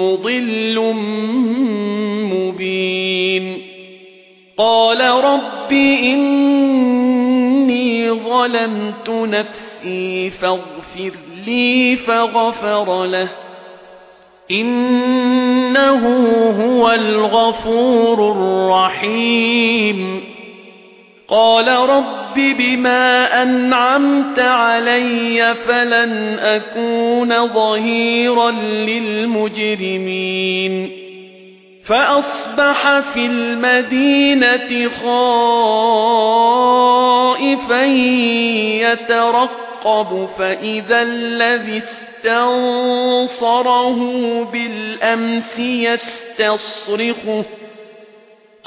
مضل مبين. قال رب إني ظلمت نفسي فاغفر لي فغفر له. إنه هو الغفور الرحيم. قال رب بما أنعمت علي فلن أكون ظهيرا للمجرمين فأصبح في المدينة خائفا يترقب فإذا الذي استنصره بالأمس يستصرخه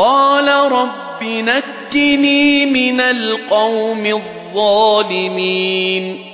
قال رب نجني من القوم الظالمين.